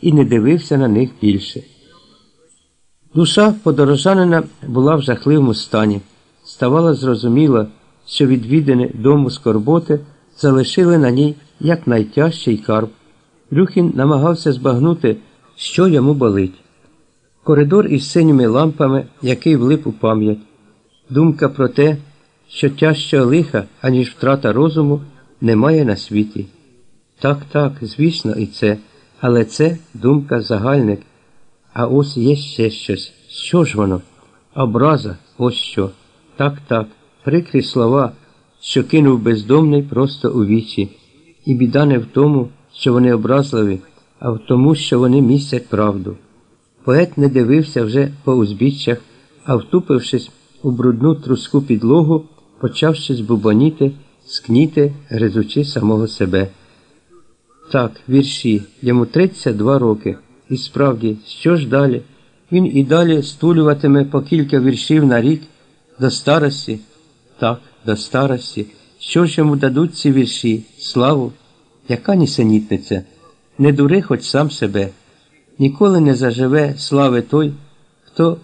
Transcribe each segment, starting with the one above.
і не дивився на них більше. Душа подорожанина була в жахливому стані. Ставало зрозуміло, що відвідини дому скорботи залишили на ній як найтяжчий карб. Рюхін намагався збагнути, що йому болить. Коридор із синіми лампами, який влип у пам'ять. Думка про те, що тяжчого лиха, аніж втрата розуму, немає на світі. Так, так, звісно, і це, але це думка загальник. А ось є ще щось. Що ж воно? Образа, ось що. Так, так, прикрі слова, що кинув бездомний просто у вічі. І біда не в тому, що вони образливі, а в тому, що вони містять правду. Поет не дивився вже по узбіччях, а втупившись у брудну труску підлогу, почав щось бубоніти, скніти, гризучи самого себе. Так, вірші, йому 32 роки. І справді, що ж далі? Він і далі стулюватиме по кілька віршів на рік до старості. Так, до старості. Що ж йому дадуть ці вірші? Славу? Яка нісенітниця? Не дури хоч сам себе. Ніколи не заживе слави той, хто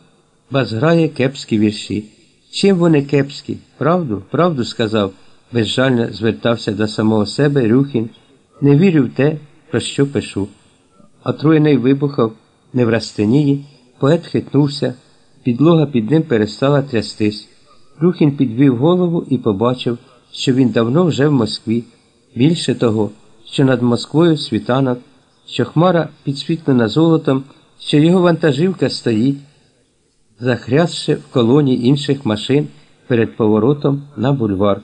базграє кепські вірші. Чим вони кепські? Правду, правду сказав, безжально звертався до самого себе Рюхін. Не вірю в те, про що пишу. Отруєний вибухов неврастенії, поет хитнувся, підлога під ним перестала трястись. Рухін підвів голову і побачив, що він давно вже в Москві. Більше того, що над Москвою світанок, що хмара підсвітлена золотом, що його вантажівка стоїть, захрясши в колоні інших машин перед поворотом на бульвар,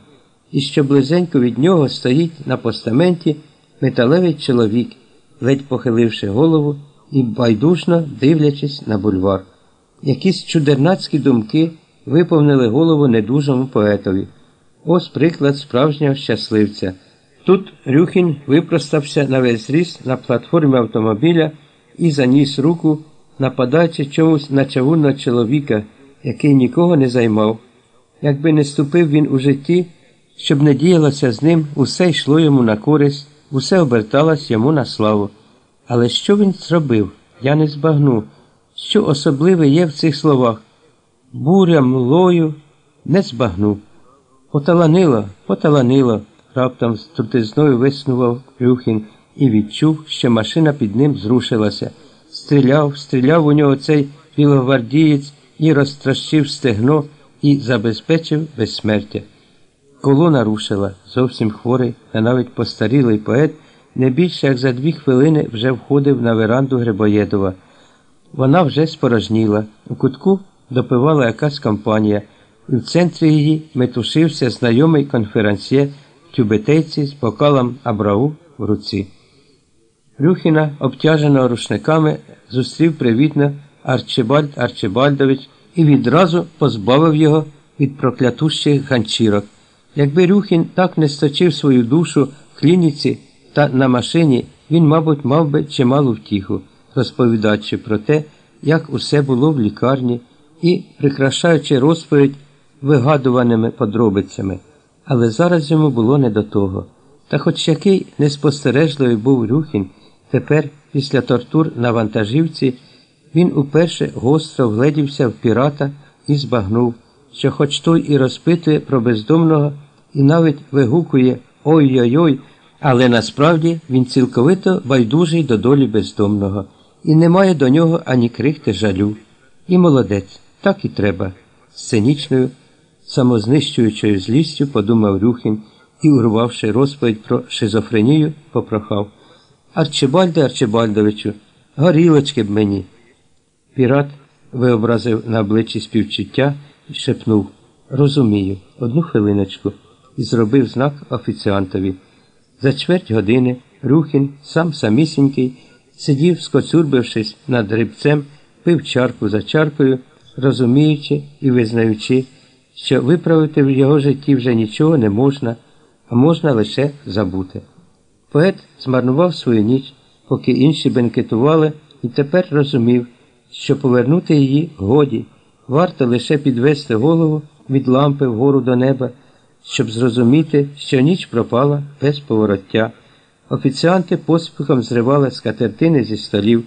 і що близенько від нього стоїть на постаменті металевий чоловік, ледь похиливши голову і байдужно дивлячись на бульвар. Якісь чудернацькі думки виповнили голову недужому поетові. Ось приклад справжнього щасливця. Тут Рюхін випростався на весь зріст на платформі автомобіля і заніс руку, нападаючи чомусь на чавунного чоловіка, який нікого не займав. Якби не ступив він у житті, щоб не діялося з ним, усе йшло йому на користь, усе оберталось йому на славу. Але що він зробив? Я не збагну. Що особливе є в цих словах? Буря млою не збагну. Поталанило, поталанило, раптом з трутизною виснував Рюхін і відчув, що машина під ним зрушилася. Стріляв, стріляв у нього цей білогвардієць і розтращив стегно і забезпечив безсмертя. Колона рушила, зовсім хворий, а навіть постарілий поет не більше як за дві хвилини вже входив на веранду Грибоєдова. Вона вже спорожніла. У кутку допивала якась компанія, і в центрі її метушився знайомий конферансьє тюбетейці з бокалом Абрау в руці. Рюхіна, обтяженого рушниками, зустрів привітно Арчибальд Арчибальдович і відразу позбавив його від проклятущих ганчірок. Якби Рюхін так не сточив свою душу в клініці та на машині, він, мабуть, мав би чималу втіху, розповідаючи про те, як усе було в лікарні і прикрашаючи розповідь вигадуваними подробицями. Але зараз йому було не до того. Та хоч який неспостережливий був Рюхін, тепер, після тортур на вантажівці, він уперше гостро вгледівся в пірата і збагнув, що хоч той і розпитує про бездомного, і навіть вигукує Ой-ой-ой, але насправді він цілковито байдужий до долі бездомного, і не має до нього ані крихти жалю. І молодець, так і треба. Сценічною, самознищуючою злістю подумав Рюхін і, урвавши розповідь про шизофренію, попрохав Арчибальде Арчибальдовичу, горілочки б мені. Пірат виобразив на обличчі співчуття і шепнув Розумію, одну хвилиночку, і зробив знак офіціантові. За чверть години Рухін, сам самісінький, сидів, скоцюрбившись над грибцем, пив чарку за чаркою, розуміючи і визнаючи, що виправити в його житті вже нічого не можна, а можна лише забути. Поет змарнував свою ніч, поки інші бенкетували, і тепер розумів, що повернути її годі, варто лише підвести голову від лампи вгору до неба, щоб зрозуміти, що ніч пропала без повороття. Офіціанти поспіхом зривали скатертини зі столів,